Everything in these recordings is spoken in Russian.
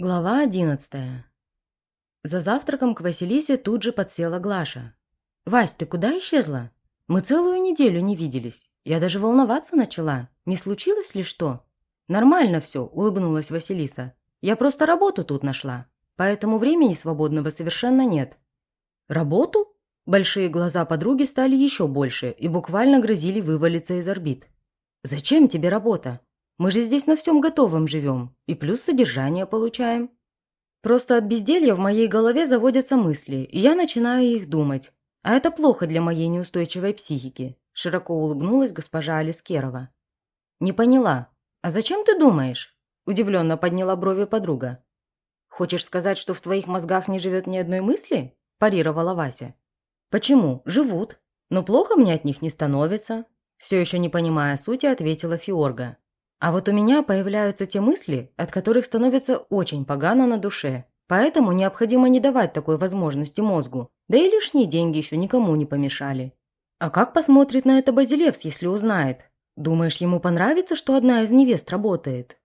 Глава одиннадцатая. За завтраком к Василисе тут же подсела Глаша. «Вась, ты куда исчезла? Мы целую неделю не виделись. Я даже волноваться начала. Не случилось ли что?» «Нормально все», – улыбнулась Василиса. «Я просто работу тут нашла. Поэтому времени свободного совершенно нет». «Работу?» Большие глаза подруги стали еще больше и буквально грозили вывалиться из орбит. «Зачем тебе работа? Мы же здесь на всем готовом живем, и плюс содержание получаем. Просто от безделья в моей голове заводятся мысли, и я начинаю их думать. А это плохо для моей неустойчивой психики», – широко улыбнулась госпожа Алискерова. «Не поняла. А зачем ты думаешь?» – удивленно подняла брови подруга. «Хочешь сказать, что в твоих мозгах не живет ни одной мысли?» – парировала Вася. «Почему? Живут. Но плохо мне от них не становится», – все еще не понимая сути, ответила Фиорга. А вот у меня появляются те мысли, от которых становится очень погано на душе. Поэтому необходимо не давать такой возможности мозгу. Да и лишние деньги еще никому не помешали. А как посмотрит на это Базилевс, если узнает? Думаешь, ему понравится, что одна из невест работает?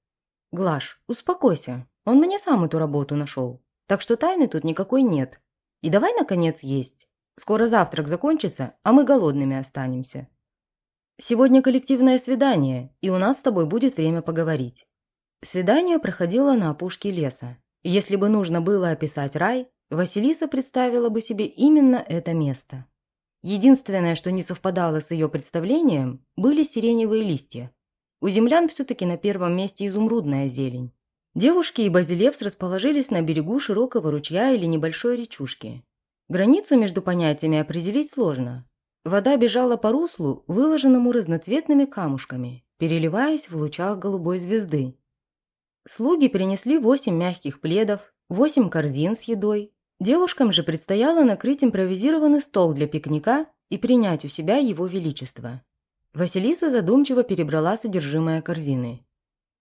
Глаш, успокойся. Он мне сам эту работу нашел. Так что тайны тут никакой нет. И давай, наконец, есть. Скоро завтрак закончится, а мы голодными останемся. Сегодня коллективное свидание, и у нас с тобой будет время поговорить. Свидание проходило на опушке леса. Если бы нужно было описать рай, Василиса представила бы себе именно это место. Единственное, что не совпадало с ее представлением, были сиреневые листья. У землян все-таки на первом месте изумрудная зелень. Девушки и Базилевс расположились на берегу широкого ручья или небольшой речушки. Границу между понятиями определить сложно, Вода бежала по руслу, выложенному разноцветными камушками, переливаясь в лучах голубой звезды. Слуги принесли восемь мягких пледов, восемь корзин с едой. Девушкам же предстояло накрыть импровизированный стол для пикника и принять у себя его величество. Василиса задумчиво перебрала содержимое корзины.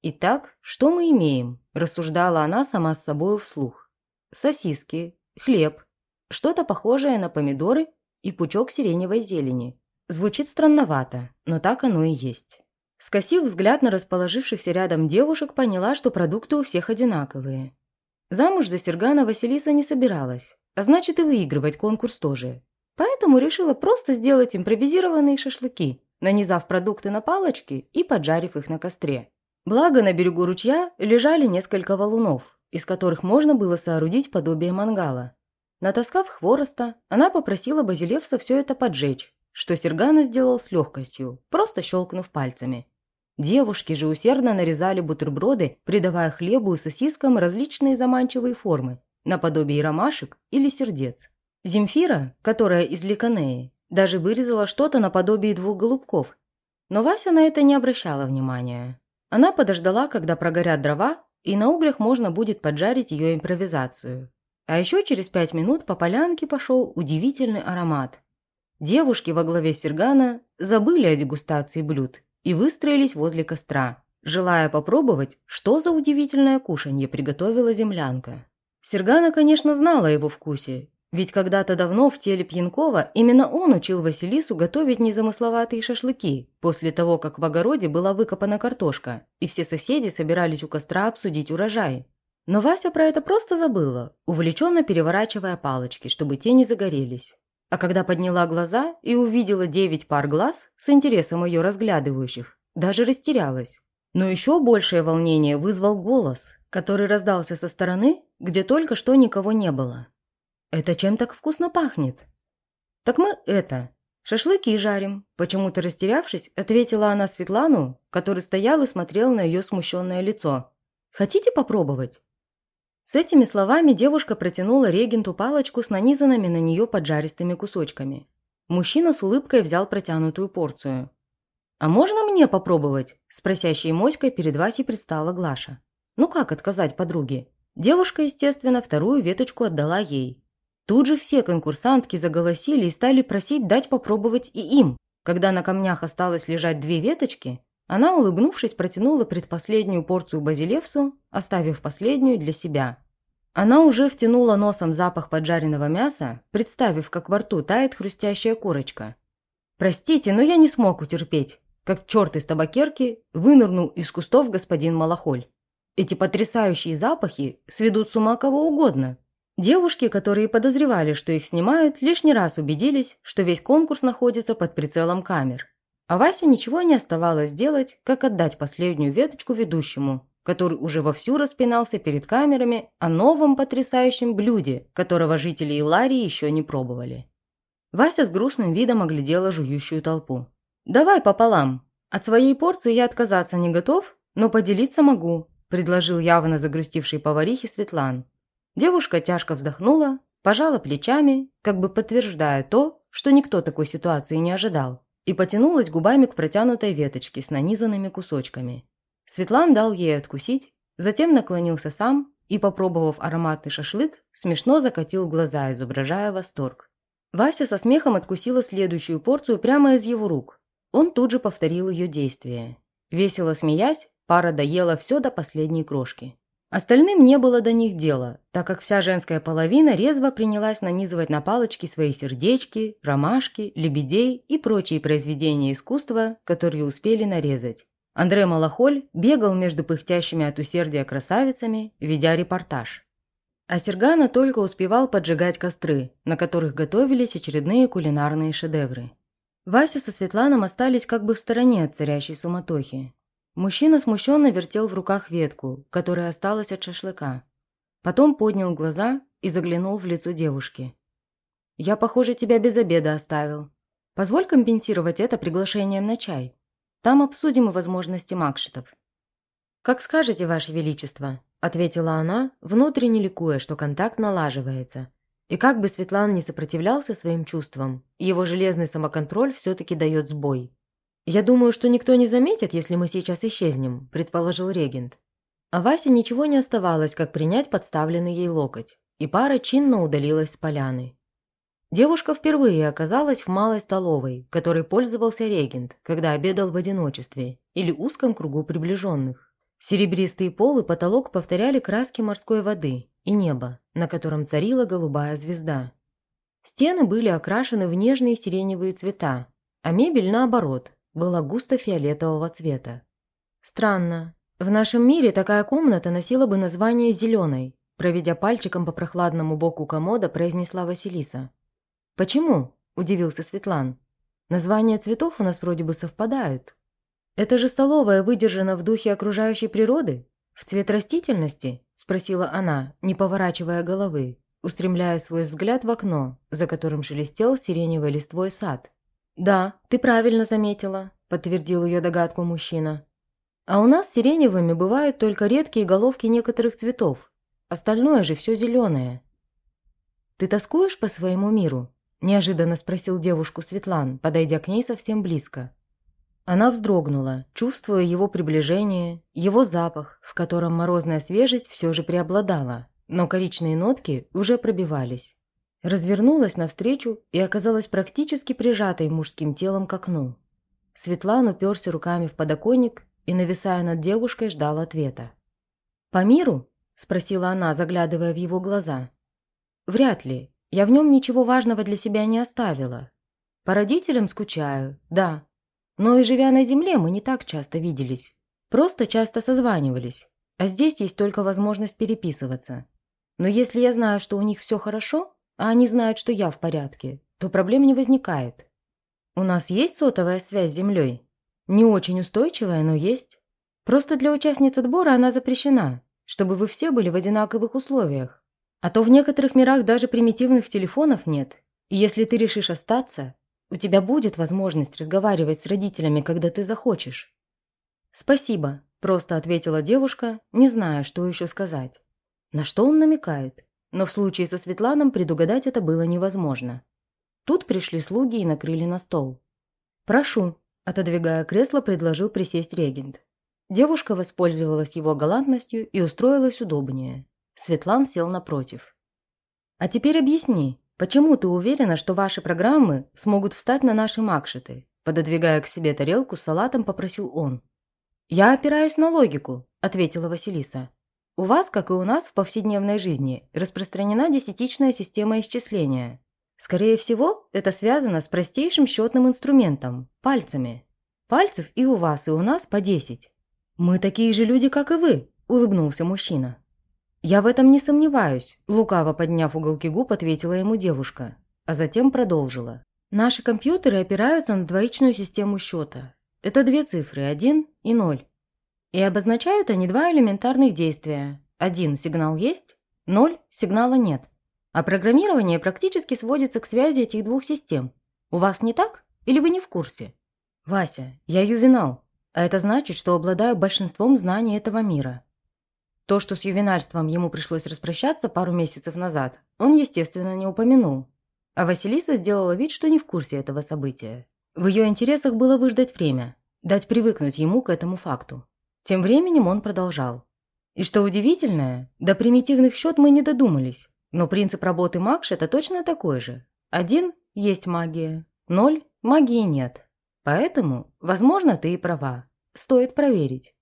«Итак, что мы имеем?» – рассуждала она сама с собой вслух. «Сосиски, хлеб, что-то похожее на помидоры и пучок сиреневой зелени. Звучит странновато, но так оно и есть. Скосив взгляд на расположившихся рядом девушек, поняла, что продукты у всех одинаковые. Замуж за Сергана Василиса не собиралась, а значит и выигрывать конкурс тоже. Поэтому решила просто сделать импровизированные шашлыки, нанизав продукты на палочки и поджарив их на костре. Благо на берегу ручья лежали несколько валунов, из которых можно было соорудить подобие мангала. Натаскав хвороста, она попросила Базилевса все это поджечь, что Сергана сделал с легкостью, просто щелкнув пальцами. Девушки же усердно нарезали бутерброды, придавая хлебу и сосискам различные заманчивые формы, наподобие ромашек или сердец. Земфира, которая из Ликанеи, даже вырезала что-то наподобие двух голубков. Но Вася на это не обращала внимания. Она подождала, когда прогорят дрова, и на углях можно будет поджарить ее импровизацию. А еще через пять минут по полянке пошел удивительный аромат. Девушки во главе Сергана забыли о дегустации блюд и выстроились возле костра, желая попробовать, что за удивительное кушанье приготовила землянка. Сергана, конечно, знала его вкусе, ведь когда-то давно в теле Пьянкова именно он учил Василису готовить незамысловатые шашлыки, после того, как в огороде была выкопана картошка, и все соседи собирались у костра обсудить урожай. Но Вася про это просто забыла, увлеченно переворачивая палочки, чтобы те не загорелись. А когда подняла глаза и увидела девять пар глаз, с интересом ее разглядывающих, даже растерялась. Но еще большее волнение вызвал голос, который раздался со стороны, где только что никого не было. «Это чем так вкусно пахнет?» «Так мы это, шашлыки жарим», почему-то растерявшись, ответила она Светлану, который стоял и смотрел на ее смущенное лицо. «Хотите попробовать?» С этими словами девушка протянула регенту палочку с нанизанными на нее поджаристыми кусочками. Мужчина с улыбкой взял протянутую порцию. «А можно мне попробовать?» – с просящей моськой перед Васей предстала Глаша. «Ну как отказать подруге?» Девушка, естественно, вторую веточку отдала ей. Тут же все конкурсантки заголосили и стали просить дать попробовать и им. Когда на камнях осталось лежать две веточки, она, улыбнувшись, протянула предпоследнюю порцию базилевсу, оставив последнюю для себя. Она уже втянула носом запах поджаренного мяса, представив, как во рту тает хрустящая корочка. «Простите, но я не смог утерпеть», как черт из табакерки вынырнул из кустов господин Малахоль. Эти потрясающие запахи сведут с ума кого угодно. Девушки, которые подозревали, что их снимают, лишний раз убедились, что весь конкурс находится под прицелом камер. А Васе ничего не оставалось делать, как отдать последнюю веточку ведущему, который уже вовсю распинался перед камерами о новом потрясающем блюде, которого жители Иларии еще не пробовали. Вася с грустным видом оглядела жующую толпу. «Давай пополам. От своей порции я отказаться не готов, но поделиться могу», предложил явно загрустивший поварихе Светлан. Девушка тяжко вздохнула, пожала плечами, как бы подтверждая то, что никто такой ситуации не ожидал, и потянулась губами к протянутой веточке с нанизанными кусочками. Светлан дал ей откусить, затем наклонился сам и, попробовав ароматный шашлык, смешно закатил глаза, изображая восторг. Вася со смехом откусила следующую порцию прямо из его рук. Он тут же повторил ее действие. Весело смеясь, пара доела все до последней крошки. Остальным не было до них дела, так как вся женская половина резво принялась нанизывать на палочки свои сердечки, ромашки, лебедей и прочие произведения искусства, которые успели нарезать. Андре Малахоль бегал между пыхтящими от усердия красавицами, ведя репортаж. А Сергана только успевал поджигать костры, на которых готовились очередные кулинарные шедевры. Вася со Светланом остались как бы в стороне от царящей суматохи. Мужчина смущенно вертел в руках ветку, которая осталась от шашлыка. Потом поднял глаза и заглянул в лицо девушки. «Я, похоже, тебя без обеда оставил. Позволь компенсировать это приглашением на чай. Там обсудим и возможности макшетов». «Как скажете, Ваше Величество», – ответила она, внутренне ликуя, что контакт налаживается. И как бы Светлан не сопротивлялся своим чувствам, его железный самоконтроль все-таки дает сбой. «Я думаю, что никто не заметит, если мы сейчас исчезнем», – предположил регент. А Васе ничего не оставалось, как принять подставленный ей локоть, и пара чинно удалилась с поляны. Девушка впервые оказалась в малой столовой, которой пользовался регент, когда обедал в одиночестве или узком кругу приближенных. Серебристый пол и потолок повторяли краски морской воды и небо, на котором царила голубая звезда. Стены были окрашены в нежные сиреневые цвета, а мебель, наоборот, была густо фиолетового цвета. Странно. В нашем мире такая комната носила бы название «зеленой», проведя пальчиком по прохладному боку комода, произнесла Василиса. «Почему?» – удивился Светлан. «Названия цветов у нас вроде бы совпадают. Это же столовая выдержана в духе окружающей природы? В цвет растительности?» – спросила она, не поворачивая головы, устремляя свой взгляд в окно, за которым шелестел сиреневой листвой сад. «Да, ты правильно заметила», – подтвердил ее догадку мужчина. «А у нас сиреневыми бывают только редкие головки некоторых цветов. Остальное же все зеленое». «Ты тоскуешь по своему миру?» – неожиданно спросил девушку Светлан, подойдя к ней совсем близко. Она вздрогнула, чувствуя его приближение, его запах, в котором морозная свежесть все же преобладала, но коричные нотки уже пробивались. Развернулась навстречу и оказалась практически прижатой мужским телом к окну. Светлан уперся руками в подоконник и, нависая над девушкой, ждал ответа. «По миру?» – спросила она, заглядывая в его глаза. «Вряд ли. Я в нем ничего важного для себя не оставила. По родителям скучаю, да. Но и живя на земле, мы не так часто виделись. Просто часто созванивались. А здесь есть только возможность переписываться. Но если я знаю, что у них все хорошо, а они знают, что я в порядке, то проблем не возникает. У нас есть сотовая связь с Землей? Не очень устойчивая, но есть. Просто для участниц отбора она запрещена, чтобы вы все были в одинаковых условиях. А то в некоторых мирах даже примитивных телефонов нет. И если ты решишь остаться, у тебя будет возможность разговаривать с родителями, когда ты захочешь. «Спасибо», – просто ответила девушка, не зная, что еще сказать. На что он намекает? Но в случае со Светланом предугадать это было невозможно. Тут пришли слуги и накрыли на стол. «Прошу», – отодвигая кресло, предложил присесть регент. Девушка воспользовалась его галантностью и устроилась удобнее. Светлан сел напротив. «А теперь объясни, почему ты уверена, что ваши программы смогут встать на наши макшеты?» Пододвигая к себе тарелку с салатом, попросил он. «Я опираюсь на логику», – ответила Василиса. У вас, как и у нас в повседневной жизни, распространена десятичная система исчисления. Скорее всего, это связано с простейшим счетным инструментом – пальцами. Пальцев и у вас, и у нас по 10. Мы такие же люди, как и вы, – улыбнулся мужчина. «Я в этом не сомневаюсь», – лукаво подняв уголки губ, ответила ему девушка, а затем продолжила. «Наши компьютеры опираются на двоичную систему счета. Это две цифры – один и ноль. И обозначают они два элементарных действия. Один – сигнал есть, ноль – сигнала нет. А программирование практически сводится к связи этих двух систем. У вас не так? Или вы не в курсе? Вася, я ювенал, а это значит, что обладаю большинством знаний этого мира. То, что с ювенальством ему пришлось распрощаться пару месяцев назад, он, естественно, не упомянул. А Василиса сделала вид, что не в курсе этого события. В ее интересах было выждать время, дать привыкнуть ему к этому факту. Тем временем он продолжал. И что удивительное, до примитивных счет мы не додумались, но принцип работы Макш это точно такой же. Один – есть магия, ноль – магии нет. Поэтому, возможно, ты и права. Стоит проверить.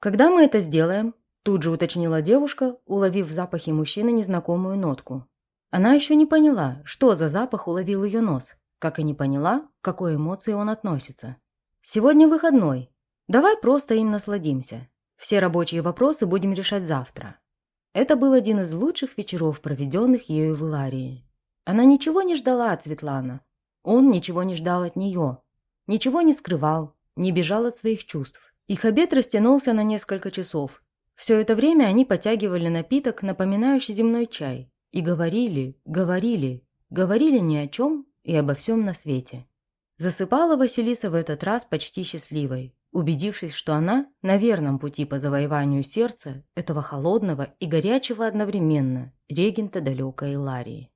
Когда мы это сделаем? Тут же уточнила девушка, уловив в запахе мужчины незнакомую нотку. Она еще не поняла, что за запах уловил ее нос как и не поняла, к какой эмоции он относится. «Сегодня выходной. Давай просто им насладимся. Все рабочие вопросы будем решать завтра». Это был один из лучших вечеров, проведенных ею в Иларии. Она ничего не ждала от Светлана. Он ничего не ждал от нее. Ничего не скрывал, не бежал от своих чувств. Их обед растянулся на несколько часов. Все это время они потягивали напиток, напоминающий земной чай. И говорили, говорили, говорили ни о чем и обо всем на свете. Засыпала Василиса в этот раз почти счастливой, убедившись, что она на верном пути по завоеванию сердца этого холодного и горячего одновременно регента далекой Иларии.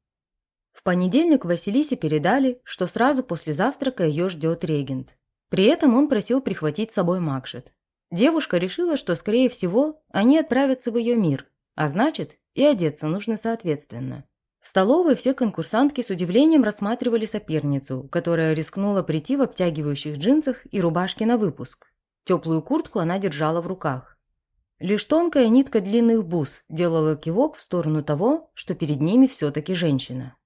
В понедельник Василисе передали, что сразу после завтрака ее ждет регент. При этом он просил прихватить с собой Макшет. Девушка решила, что, скорее всего, они отправятся в ее мир, а значит, и одеться нужно соответственно. В столовой все конкурсантки с удивлением рассматривали соперницу, которая рискнула прийти в обтягивающих джинсах и рубашке на выпуск. Теплую куртку она держала в руках. Лишь тонкая нитка длинных бус делала кивок в сторону того, что перед ними все-таки женщина.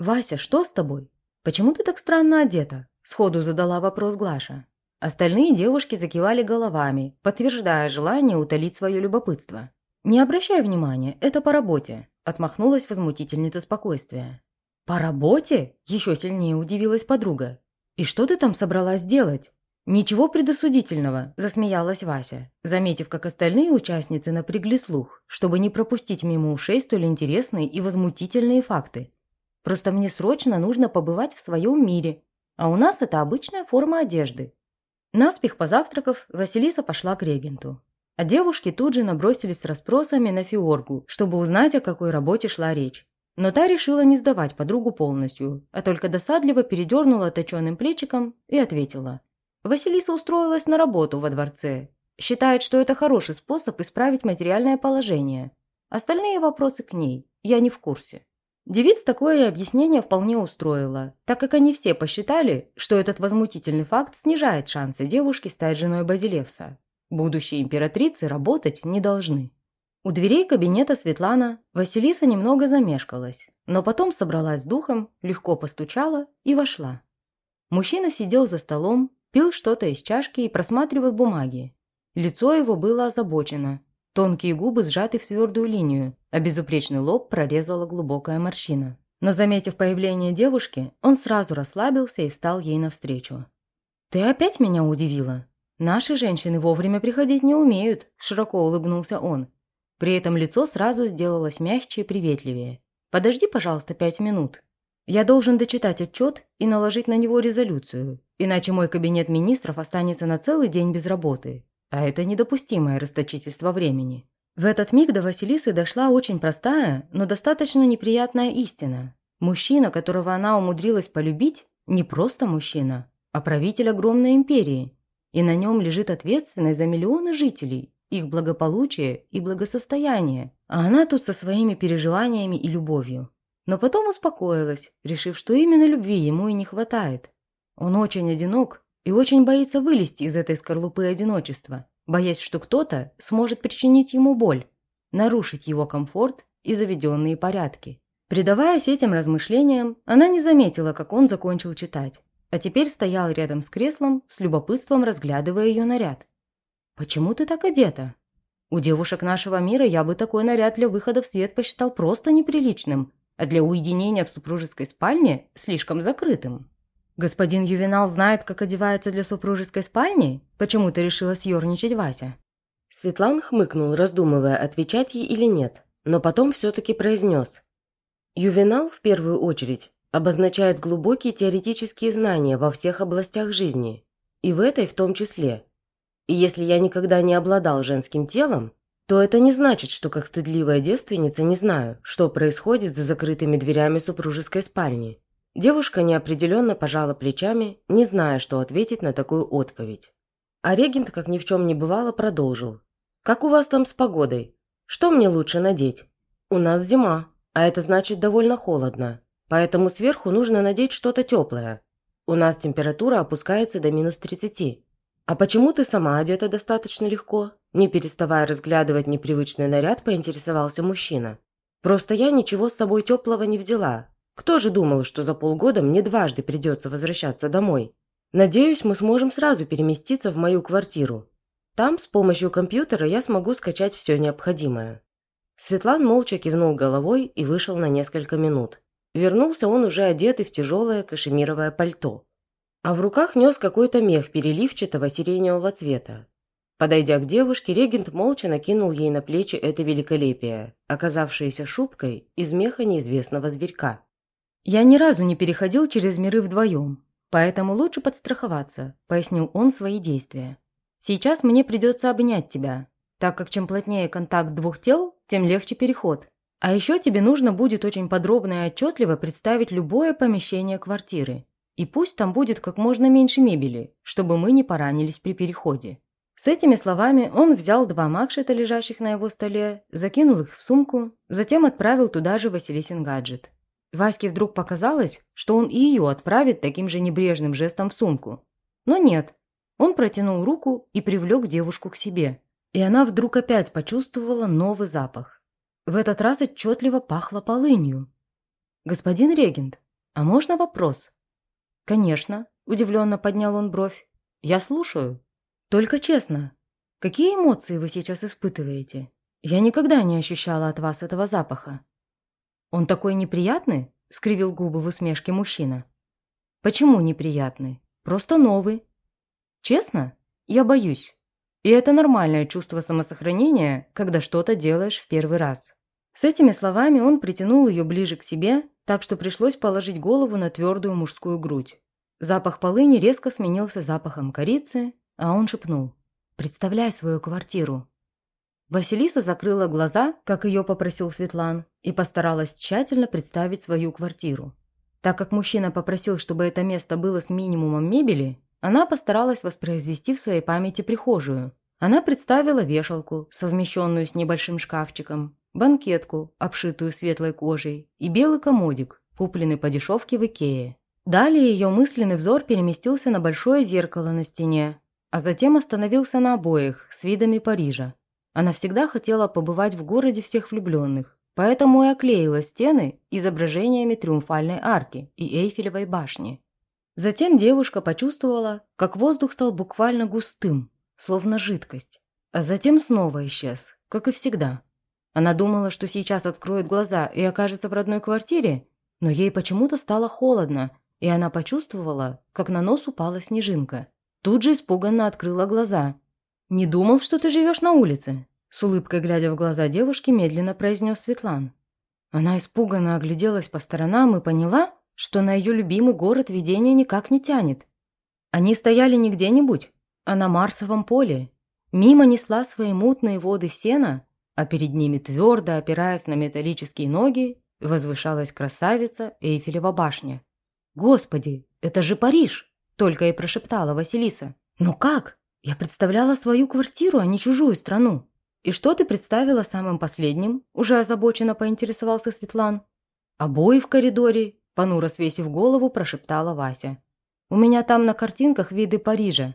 «Вася, что с тобой? Почему ты так странно одета?» – сходу задала вопрос Глаша. Остальные девушки закивали головами, подтверждая желание утолить свое любопытство. «Не обращай внимания, это по работе», – отмахнулась возмутительница спокойствия. «По работе?» – еще сильнее удивилась подруга. «И что ты там собралась делать?» «Ничего предосудительного», – засмеялась Вася, заметив, как остальные участницы напрягли слух, чтобы не пропустить мимо ушей столь интересные и возмутительные факты. «Просто мне срочно нужно побывать в своем мире, а у нас это обычная форма одежды». Наспех позавтракав, Василиса пошла к регенту. А девушки тут же набросились с расспросами на Фиоргу, чтобы узнать, о какой работе шла речь. Но та решила не сдавать подругу полностью, а только досадливо передернула точеным плечиком и ответила. Василиса устроилась на работу во дворце. Считает, что это хороший способ исправить материальное положение. Остальные вопросы к ней. Я не в курсе. Девиц такое объяснение вполне устроило, так как они все посчитали, что этот возмутительный факт снижает шансы девушки стать женой Базилевса. Будущие императрицы работать не должны. У дверей кабинета Светлана Василиса немного замешкалась, но потом собралась с духом, легко постучала и вошла. Мужчина сидел за столом, пил что-то из чашки и просматривал бумаги. Лицо его было озабочено, тонкие губы сжаты в твердую линию, а безупречный лоб прорезала глубокая морщина. Но, заметив появление девушки, он сразу расслабился и встал ей навстречу. «Ты опять меня удивила?» «Наши женщины вовремя приходить не умеют», – широко улыбнулся он. При этом лицо сразу сделалось мягче и приветливее. «Подожди, пожалуйста, пять минут. Я должен дочитать отчет и наложить на него резолюцию, иначе мой кабинет министров останется на целый день без работы. А это недопустимое расточительство времени». В этот миг до Василисы дошла очень простая, но достаточно неприятная истина. Мужчина, которого она умудрилась полюбить, не просто мужчина, а правитель огромной империи – и на нем лежит ответственность за миллионы жителей, их благополучие и благосостояние, а она тут со своими переживаниями и любовью. Но потом успокоилась, решив, что именно любви ему и не хватает. Он очень одинок и очень боится вылезти из этой скорлупы одиночества, боясь, что кто-то сможет причинить ему боль, нарушить его комфорт и заведенные порядки. Предаваясь этим размышлениям, она не заметила, как он закончил читать а теперь стоял рядом с креслом, с любопытством разглядывая ее наряд. «Почему ты так одета?» У девушек нашего мира я бы такой наряд для выхода в свет посчитал просто неприличным, а для уединения в супружеской спальне слишком закрытым. Господин Ювенал знает, как одевается для супружеской спальни? Почему-то решила съерничать Вася. Светлан хмыкнул, раздумывая, отвечать ей или нет, но потом все-таки произнес. Ювенал, в первую очередь, обозначает глубокие теоретические знания во всех областях жизни, и в этой в том числе – и если я никогда не обладал женским телом, то это не значит, что как стыдливая девственница не знаю, что происходит за закрытыми дверями супружеской спальни. Девушка неопределенно пожала плечами, не зная, что ответить на такую отповедь. А регент, как ни в чем не бывало, продолжил. «Как у вас там с погодой? Что мне лучше надеть? У нас зима, а это значит довольно холодно, поэтому сверху нужно надеть что-то теплое. У нас температура опускается до минус 30. «А почему ты сама одета достаточно легко?» Не переставая разглядывать непривычный наряд, поинтересовался мужчина. «Просто я ничего с собой теплого не взяла. Кто же думал, что за полгода мне дважды придется возвращаться домой? Надеюсь, мы сможем сразу переместиться в мою квартиру. Там с помощью компьютера я смогу скачать все необходимое». Светлан молча кивнул головой и вышел на несколько минут. Вернулся он уже одетый в тяжелое кашемировое пальто а в руках нес какой-то мех переливчатого сиреневого цвета. Подойдя к девушке, регент молча накинул ей на плечи это великолепие, оказавшееся шубкой из меха неизвестного зверька. «Я ни разу не переходил через миры вдвоем, поэтому лучше подстраховаться», – пояснил он свои действия. «Сейчас мне придется обнять тебя, так как чем плотнее контакт двух тел, тем легче переход. А еще тебе нужно будет очень подробно и отчетливо представить любое помещение квартиры, и пусть там будет как можно меньше мебели, чтобы мы не поранились при переходе. С этими словами он взял два макшета, лежащих на его столе, закинул их в сумку, затем отправил туда же Василисин гаджет. Ваське вдруг показалось, что он и ее отправит таким же небрежным жестом в сумку. Но нет. Он протянул руку и привлек девушку к себе. И она вдруг опять почувствовала новый запах. В этот раз отчетливо пахло полынью. «Господин регент, а можно вопрос?» «Конечно», – удивленно поднял он бровь. «Я слушаю. Только честно, какие эмоции вы сейчас испытываете? Я никогда не ощущала от вас этого запаха». «Он такой неприятный?» – скривил губы в усмешке мужчина. «Почему неприятный? Просто новый». «Честно? Я боюсь. И это нормальное чувство самосохранения, когда что-то делаешь в первый раз». С этими словами он притянул ее ближе к себе так что пришлось положить голову на твердую мужскую грудь. Запах полыни резко сменился запахом корицы, а он шепнул «Представляй свою квартиру». Василиса закрыла глаза, как ее попросил Светлан, и постаралась тщательно представить свою квартиру. Так как мужчина попросил, чтобы это место было с минимумом мебели, она постаралась воспроизвести в своей памяти прихожую. Она представила вешалку, совмещенную с небольшим шкафчиком, банкетку, обшитую светлой кожей, и белый комодик, купленный по дешевке в Икее. Далее ее мысленный взор переместился на большое зеркало на стене, а затем остановился на обоих с видами Парижа. Она всегда хотела побывать в городе всех влюбленных, поэтому и оклеила стены изображениями Триумфальной арки и Эйфелевой башни. Затем девушка почувствовала, как воздух стал буквально густым, словно жидкость, а затем снова исчез, как и всегда. Она думала, что сейчас откроет глаза и окажется в родной квартире, но ей почему-то стало холодно, и она почувствовала, как на нос упала снежинка. Тут же испуганно открыла глаза. «Не думал, что ты живешь на улице?» С улыбкой глядя в глаза девушки, медленно произнес Светлан. Она испуганно огляделась по сторонам и поняла, что на ее любимый город видение никак не тянет. Они стояли не где-нибудь, а на Марсовом поле. Мимо несла свои мутные воды сена, а перед ними, твердо опираясь на металлические ноги, возвышалась красавица Эйфелева башня. «Господи, это же Париж!» – только и прошептала Василиса. «Но как? Я представляла свою квартиру, а не чужую страну». «И что ты представила самым последним?» – уже озабоченно поинтересовался Светлан. «Обои в коридоре», – понуро свесив голову, прошептала Вася. «У меня там на картинках виды Парижа».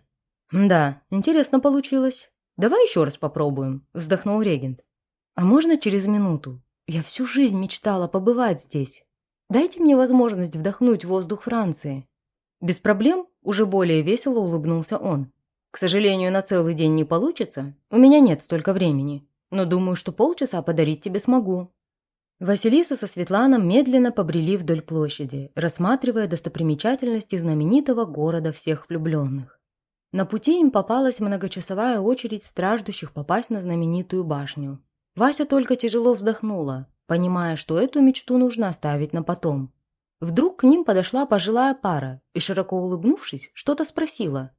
«Да, интересно получилось. Давай еще раз попробуем», – вздохнул регент. А можно через минуту? Я всю жизнь мечтала побывать здесь. Дайте мне возможность вдохнуть воздух Франции. Без проблем, уже более весело улыбнулся он. К сожалению, на целый день не получится. У меня нет столько времени. Но думаю, что полчаса подарить тебе смогу». Василиса со Светланом медленно побрели вдоль площади, рассматривая достопримечательности знаменитого города всех влюбленных. На пути им попалась многочасовая очередь страждущих попасть на знаменитую башню. Вася только тяжело вздохнула, понимая, что эту мечту нужно оставить на потом. Вдруг к ним подошла пожилая пара и, широко улыбнувшись, что-то спросила.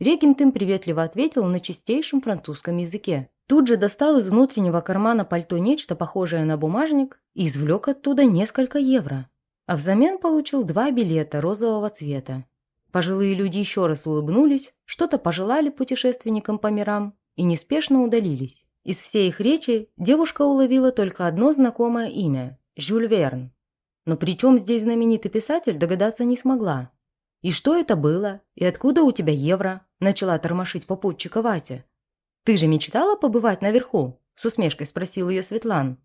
Регент им приветливо ответил на чистейшем французском языке. Тут же достал из внутреннего кармана пальто нечто похожее на бумажник и извлек оттуда несколько евро. А взамен получил два билета розового цвета. Пожилые люди еще раз улыбнулись, что-то пожелали путешественникам по мирам и неспешно удалились. Из всей их речи девушка уловила только одно знакомое имя – Жюль Верн. Но при чем здесь знаменитый писатель, догадаться не смогла. «И что это было? И откуда у тебя евро?» – начала тормошить попутчика Вася. «Ты же мечтала побывать наверху?» – с усмешкой спросил ее Светлан.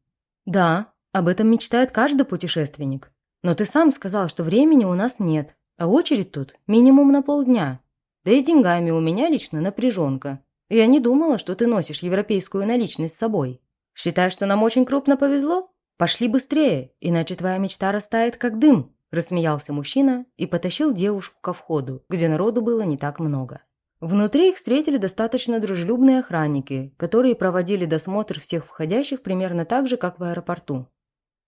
«Да, об этом мечтает каждый путешественник. Но ты сам сказал, что времени у нас нет, а очередь тут минимум на полдня. Да и с деньгами у меня лично напряженка. Я не думала, что ты носишь европейскую наличность с собой. Считаешь, что нам очень крупно повезло? Пошли быстрее, иначе твоя мечта растает как дым», – рассмеялся мужчина и потащил девушку ко входу, где народу было не так много. Внутри их встретили достаточно дружелюбные охранники, которые проводили досмотр всех входящих примерно так же, как в аэропорту.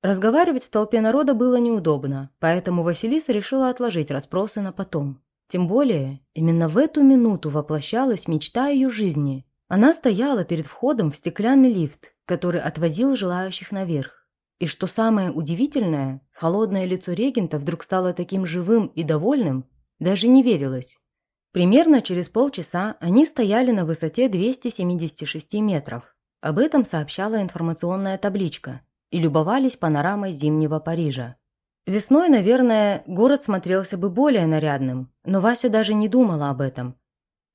Разговаривать в толпе народа было неудобно, поэтому Василиса решила отложить расспросы на потом. Тем более, именно в эту минуту воплощалась мечта ее жизни. Она стояла перед входом в стеклянный лифт, который отвозил желающих наверх. И что самое удивительное, холодное лицо регента вдруг стало таким живым и довольным, даже не верилось. Примерно через полчаса они стояли на высоте 276 метров. Об этом сообщала информационная табличка и любовались панорамой зимнего Парижа. Весной, наверное, город смотрелся бы более нарядным, но Вася даже не думала об этом.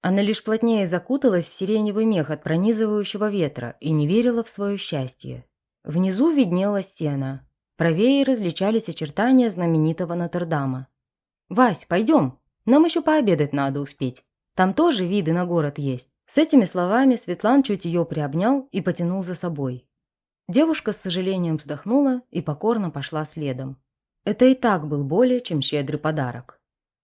Она лишь плотнее закуталась в сиреневый мех от пронизывающего ветра и не верила в свое счастье. Внизу виднелась сена. Правее различались очертания знаменитого Нотр-Дама. «Вась, пойдем!» Нам еще пообедать надо успеть. Там тоже виды на город есть». С этими словами Светлан чуть ее приобнял и потянул за собой. Девушка с сожалением вздохнула и покорно пошла следом. Это и так был более чем щедрый подарок.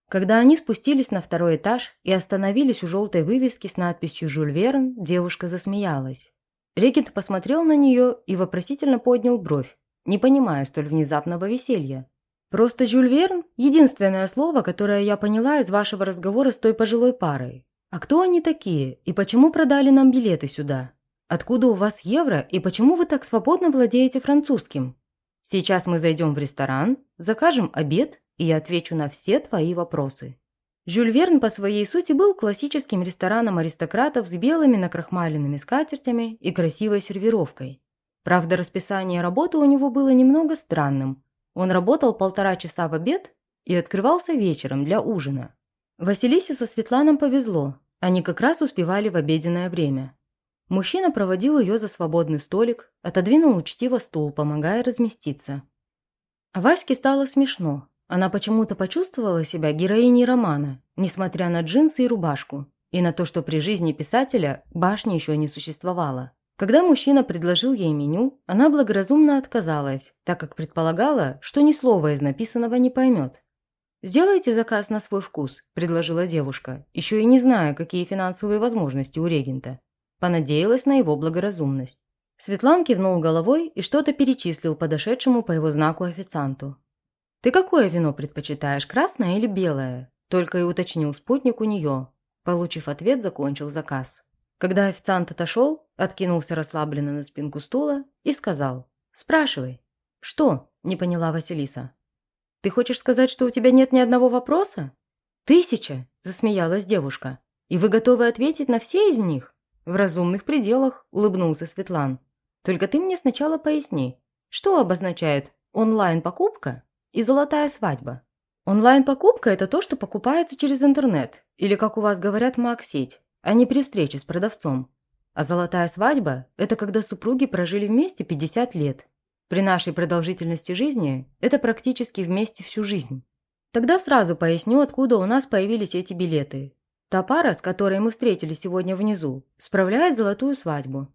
Когда они спустились на второй этаж и остановились у желтой вывески с надписью «Жюль Верн», девушка засмеялась. Регент посмотрел на нее и вопросительно поднял бровь, не понимая столь внезапного веселья. Просто Жюль Верн – единственное слово, которое я поняла из вашего разговора с той пожилой парой. А кто они такие и почему продали нам билеты сюда? Откуда у вас евро и почему вы так свободно владеете французским? Сейчас мы зайдем в ресторан, закажем обед, и я отвечу на все твои вопросы. Жюль Верн по своей сути был классическим рестораном аристократов с белыми накрахмаленными скатертями и красивой сервировкой. Правда, расписание работы у него было немного странным – он работал полтора часа в обед и открывался вечером для ужина. Василисе со Светланом повезло, они как раз успевали в обеденное время. Мужчина проводил ее за свободный столик, отодвинул учтиво стул, помогая разместиться. А Ваське стало смешно. Она почему-то почувствовала себя героиней романа, несмотря на джинсы и рубашку, и на то, что при жизни писателя башни еще не существовало. Когда мужчина предложил ей меню, она благоразумно отказалась, так как предполагала, что ни слова из написанного не поймет. «Сделайте заказ на свой вкус», – предложила девушка, еще и не зная, какие финансовые возможности у регента. Понадеялась на его благоразумность. Светлан кивнул головой и что-то перечислил подошедшему по его знаку официанту. «Ты какое вино предпочитаешь, красное или белое?» Только и уточнил спутник у нее. Получив ответ, закончил заказ. Когда официант отошел, откинулся расслабленно на спинку стула и сказал «Спрашивай». «Что?» – не поняла Василиса. «Ты хочешь сказать, что у тебя нет ни одного вопроса?» «Тысяча!» – засмеялась девушка. «И вы готовы ответить на все из них?» «В разумных пределах», – улыбнулся Светлан. «Только ты мне сначала поясни, что обозначает онлайн-покупка и золотая свадьба?» «Онлайн-покупка – это то, что покупается через интернет, или, как у вас говорят, маг-сеть а не при встрече с продавцом. А золотая свадьба – это когда супруги прожили вместе 50 лет. При нашей продолжительности жизни это практически вместе всю жизнь. Тогда сразу поясню, откуда у нас появились эти билеты. Та пара, с которой мы встретились сегодня внизу, справляет золотую свадьбу.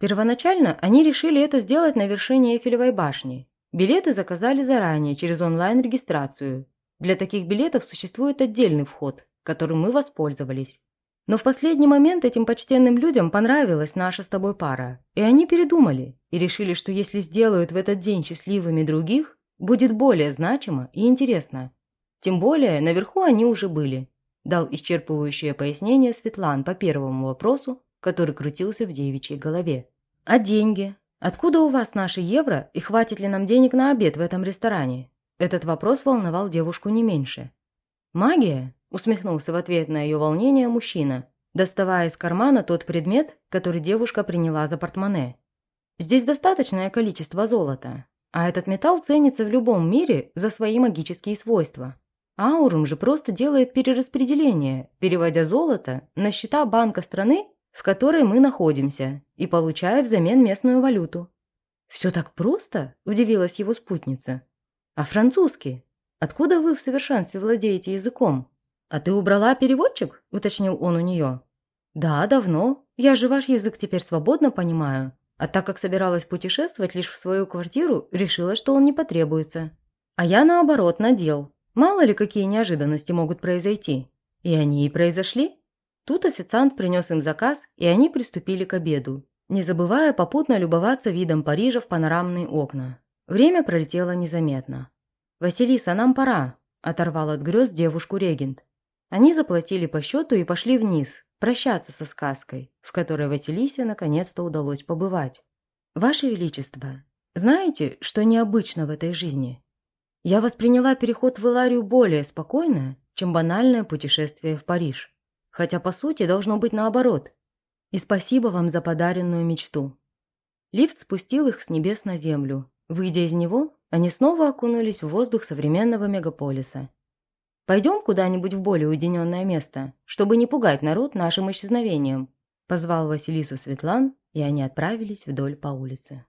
Первоначально они решили это сделать на вершине Эйфелевой башни. Билеты заказали заранее через онлайн-регистрацию. Для таких билетов существует отдельный вход, которым мы воспользовались. Но в последний момент этим почтенным людям понравилась наша с тобой пара, и они передумали и решили, что если сделают в этот день счастливыми других, будет более значимо и интересно. Тем более, наверху они уже были. Дал исчерпывающее пояснение Светлан по первому вопросу, который крутился в девичьей голове. «А деньги? Откуда у вас наши евро и хватит ли нам денег на обед в этом ресторане?» Этот вопрос волновал девушку не меньше. «Магия?» усмехнулся в ответ на ее волнение мужчина, доставая из кармана тот предмет, который девушка приняла за портмоне. Здесь достаточное количество золота, а этот металл ценится в любом мире за свои магические свойства. Аурум же просто делает перераспределение, переводя золото на счета банка страны, в которой мы находимся, и получая взамен местную валюту. «Все так просто?» – удивилась его спутница. «А французский? Откуда вы в совершенстве владеете языком?» «А ты убрала переводчик?» – уточнил он у нее. «Да, давно. Я же ваш язык теперь свободно понимаю. А так как собиралась путешествовать лишь в свою квартиру, решила, что он не потребуется. А я, наоборот, надел. Мало ли, какие неожиданности могут произойти. И они и произошли. Тут официант принес им заказ, и они приступили к обеду, не забывая попутно любоваться видом Парижа в панорамные окна. Время пролетело незаметно. «Василиса, нам пора», – оторвал от грез девушку регент. Они заплатили по счету и пошли вниз, прощаться со сказкой, в которой Василисе наконец-то удалось побывать. «Ваше Величество, знаете, что необычно в этой жизни? Я восприняла переход в Иларию более спокойно, чем банальное путешествие в Париж. Хотя, по сути, должно быть наоборот. И спасибо вам за подаренную мечту». Лифт спустил их с небес на землю. Выйдя из него, они снова окунулись в воздух современного мегаполиса Пойдем куда-нибудь в более уединенное место, чтобы не пугать народ нашим исчезновением», – позвал Василису Светлан, и они отправились вдоль по улице.